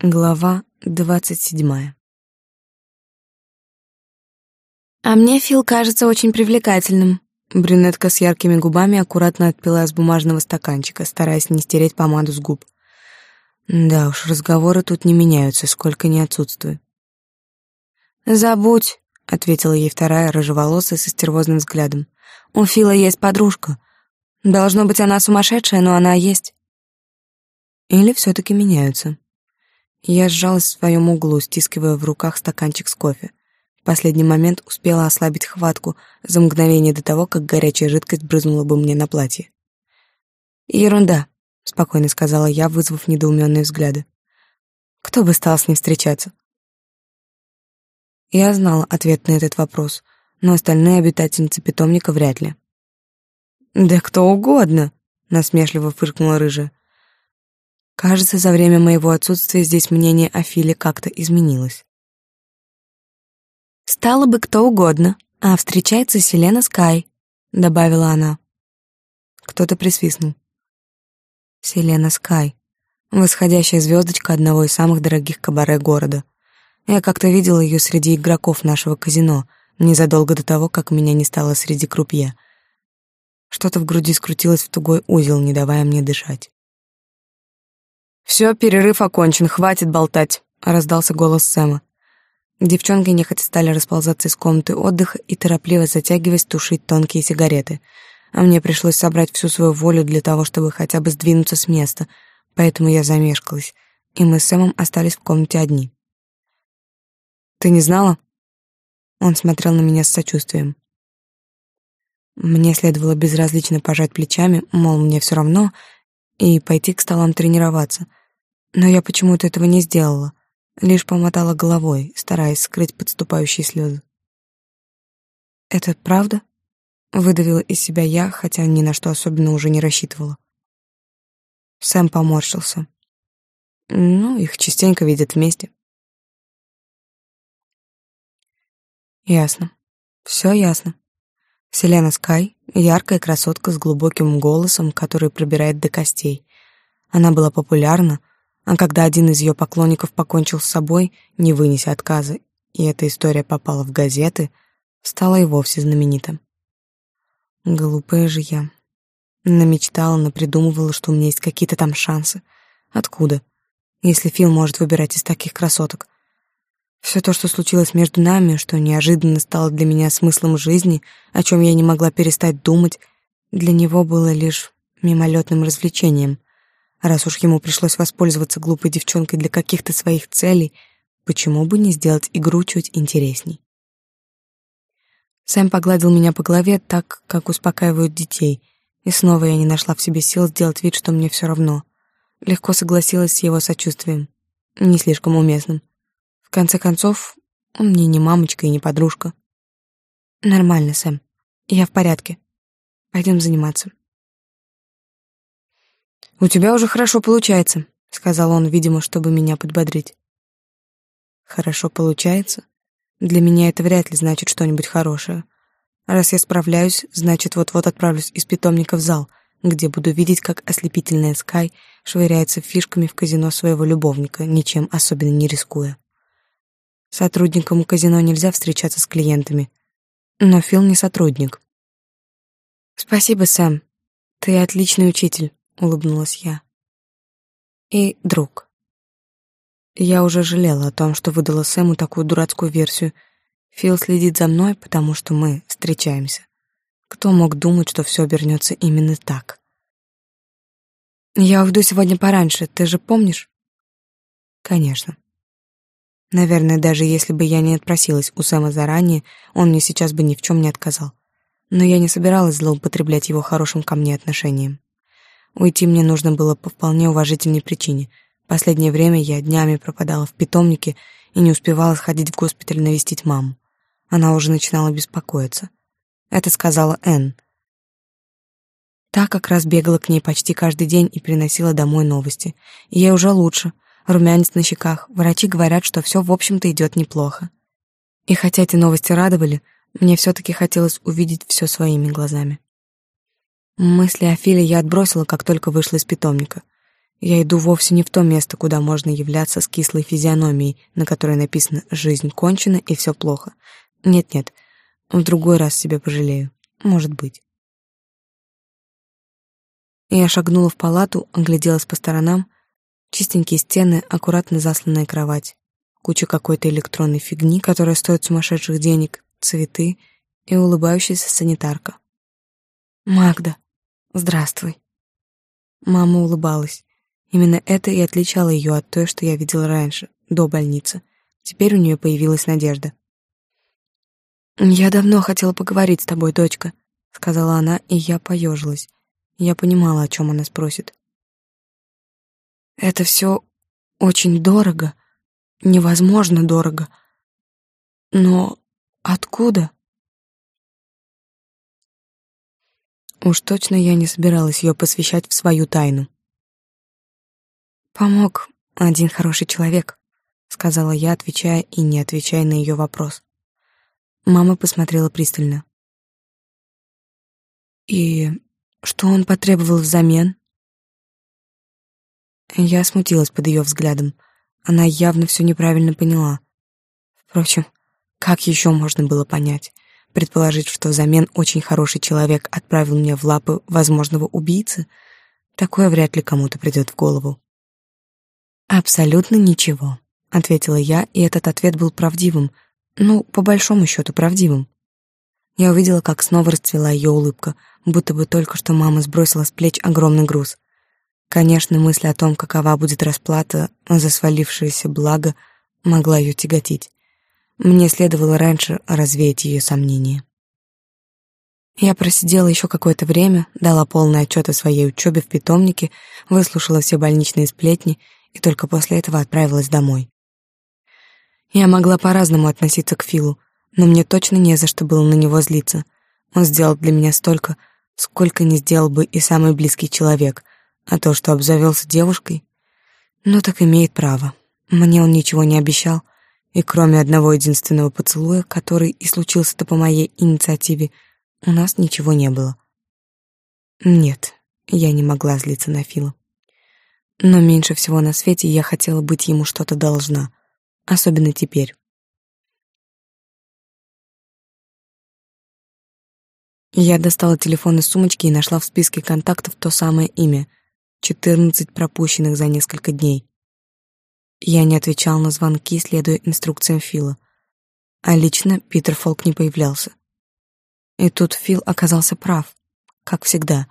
Глава двадцать седьмая. «А мне Фил кажется очень привлекательным». Брюнетка с яркими губами аккуратно отпила из бумажного стаканчика, стараясь не стереть помаду с губ. Да уж, разговоры тут не меняются, сколько ни отсутствую. «Забудь», — ответила ей вторая, рыжеволосая, со стервозным взглядом. «У Фила есть подружка. Должно быть, она сумасшедшая, но она есть». Или все таки меняются. Я сжалась в своем углу, стискивая в руках стаканчик с кофе. В последний момент успела ослабить хватку за мгновение до того, как горячая жидкость брызнула бы мне на платье. «Ерунда», — спокойно сказала я, вызвав недоуменные взгляды. «Кто бы стал с ним встречаться?» Я знала ответ на этот вопрос, но остальные обитательницы питомника вряд ли. «Да кто угодно», — насмешливо фыркнула рыжая. Кажется, за время моего отсутствия здесь мнение о Филе как-то изменилось. «Стало бы кто угодно, а встречается Селена Скай», — добавила она. Кто-то присвистнул. Селена Скай, восходящая звездочка одного из самых дорогих кабаре города. Я как-то видела ее среди игроков нашего казино, незадолго до того, как меня не стало среди крупье. Что-то в груди скрутилось в тугой узел, не давая мне дышать. «Все, перерыв окончен, хватит болтать», — раздался голос Сэма. Девчонки нехотя стали расползаться из комнаты отдыха и, торопливо затягиваясь, тушить тонкие сигареты. А мне пришлось собрать всю свою волю для того, чтобы хотя бы сдвинуться с места, поэтому я замешкалась, и мы с Сэмом остались в комнате одни. «Ты не знала?» Он смотрел на меня с сочувствием. Мне следовало безразлично пожать плечами, мол, мне все равно, и пойти к столам тренироваться — но я почему-то этого не сделала, лишь помотала головой, стараясь скрыть подступающие слезы. «Это правда?» — выдавила из себя я, хотя ни на что особенно уже не рассчитывала. Сэм поморщился. Ну, их частенько видят вместе. Ясно. Все ясно. Селена Скай — яркая красотка с глубоким голосом, который пробирает до костей. Она была популярна, а когда один из ее поклонников покончил с собой, не вынеся отказа, и эта история попала в газеты, стала и вовсе знаменитым. Глупая же я. Намечтала, напридумывала, что у меня есть какие-то там шансы. Откуда? Если Фил может выбирать из таких красоток. Все то, что случилось между нами, что неожиданно стало для меня смыслом жизни, о чем я не могла перестать думать, для него было лишь мимолетным развлечением. Раз уж ему пришлось воспользоваться глупой девчонкой для каких-то своих целей, почему бы не сделать игру чуть интересней? Сэм погладил меня по голове так, как успокаивают детей, и снова я не нашла в себе сил сделать вид, что мне все равно. Легко согласилась с его сочувствием, не слишком уместным. В конце концов, он мне не мамочка и не подружка. Нормально, Сэм. Я в порядке. Пойдем заниматься. «У тебя уже хорошо получается», — сказал он, видимо, чтобы меня подбодрить. «Хорошо получается? Для меня это вряд ли значит что-нибудь хорошее. Раз я справляюсь, значит, вот-вот отправлюсь из питомника в зал, где буду видеть, как ослепительная Скай швыряется фишками в казино своего любовника, ничем особенно не рискуя. Сотрудникам казино нельзя встречаться с клиентами. Но Фил не сотрудник. «Спасибо, Сэм. Ты отличный учитель улыбнулась я. И друг. Я уже жалела о том, что выдала Сэму такую дурацкую версию. Фил следит за мной, потому что мы встречаемся. Кто мог думать, что все обернется именно так? Я уйду сегодня пораньше, ты же помнишь? Конечно. Наверное, даже если бы я не отпросилась у Сэма заранее, он мне сейчас бы ни в чем не отказал. Но я не собиралась злоупотреблять его хорошим ко мне отношением. Уйти мне нужно было по вполне уважительной причине. Последнее время я днями пропадала в питомнике и не успевала сходить в госпиталь навестить маму. Она уже начинала беспокоиться. Это сказала Энн. Та как раз бегала к ней почти каждый день и приносила домой новости. Ей уже лучше. Румянец на щеках. Врачи говорят, что все, в общем-то, идет неплохо. И хотя эти новости радовали, мне все-таки хотелось увидеть все своими глазами. Мысли о Филе я отбросила, как только вышла из питомника. Я иду вовсе не в то место, куда можно являться с кислой физиономией, на которой написано «жизнь кончена и все плохо». Нет-нет, в другой раз себе пожалею. Может быть. Я шагнула в палату, огляделась по сторонам. Чистенькие стены, аккуратно засланная кровать. Куча какой-то электронной фигни, которая стоит сумасшедших денег, цветы и улыбающаяся санитарка. «Магда, здравствуй». Мама улыбалась. Именно это и отличало ее от той, что я видела раньше, до больницы. Теперь у нее появилась надежда. «Я давно хотела поговорить с тобой, дочка», — сказала она, и я поежилась. Я понимала, о чем она спросит. «Это все очень дорого, невозможно дорого. Но откуда?» Уж точно я не собиралась ее посвящать в свою тайну. «Помог один хороший человек», — сказала я, отвечая и не отвечая на ее вопрос. Мама посмотрела пристально. «И что он потребовал взамен?» Я смутилась под ее взглядом. Она явно все неправильно поняла. Впрочем, как еще можно было понять? Предположить, что взамен очень хороший человек отправил меня в лапы возможного убийцы? Такое вряд ли кому-то придет в голову. «Абсолютно ничего», — ответила я, и этот ответ был правдивым, ну, по большому счету, правдивым. Я увидела, как снова расцвела ее улыбка, будто бы только что мама сбросила с плеч огромный груз. Конечно, мысль о том, какова будет расплата за свалившееся благо, могла ее тяготить. Мне следовало раньше развеять ее сомнения. Я просидела еще какое-то время, дала полный отчет о своей учебе в питомнике, выслушала все больничные сплетни и только после этого отправилась домой. Я могла по-разному относиться к Филу, но мне точно не за что было на него злиться. Он сделал для меня столько, сколько не сделал бы и самый близкий человек, а то, что обзавелся девушкой, ну так имеет право. Мне он ничего не обещал, и кроме одного единственного поцелуя, который и случился-то по моей инициативе, у нас ничего не было. Нет, я не могла злиться на Фила. Но меньше всего на свете я хотела быть ему что-то должна, особенно теперь. Я достала телефон из сумочки и нашла в списке контактов то самое имя — четырнадцать пропущенных за несколько дней. Я не отвечал на звонки, следуя инструкциям Фила. А лично Питер Фолк не появлялся. И тут Фил оказался прав, как всегда.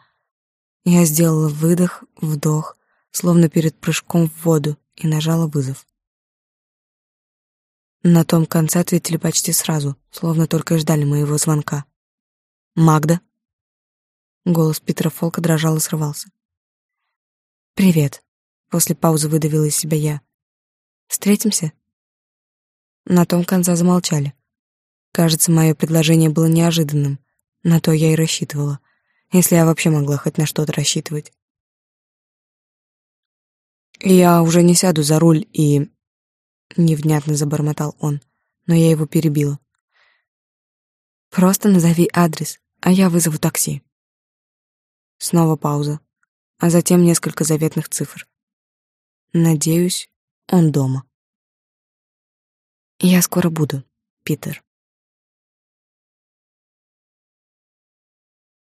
Я сделала выдох, вдох, словно перед прыжком в воду, и нажала вызов. На том конце ответили почти сразу, словно только и ждали моего звонка. «Магда?» Голос Питера Фолка дрожал и срывался. «Привет», — после паузы выдавила из себя я. «Встретимся?» На том конце замолчали. Кажется, мое предложение было неожиданным. На то я и рассчитывала, если я вообще могла хоть на что-то рассчитывать. «Я уже не сяду за руль и...» Невнятно забормотал он, но я его перебила. «Просто назови адрес, а я вызову такси». Снова пауза, а затем несколько заветных цифр. «Надеюсь, он дома». «Я скоро буду, Питер».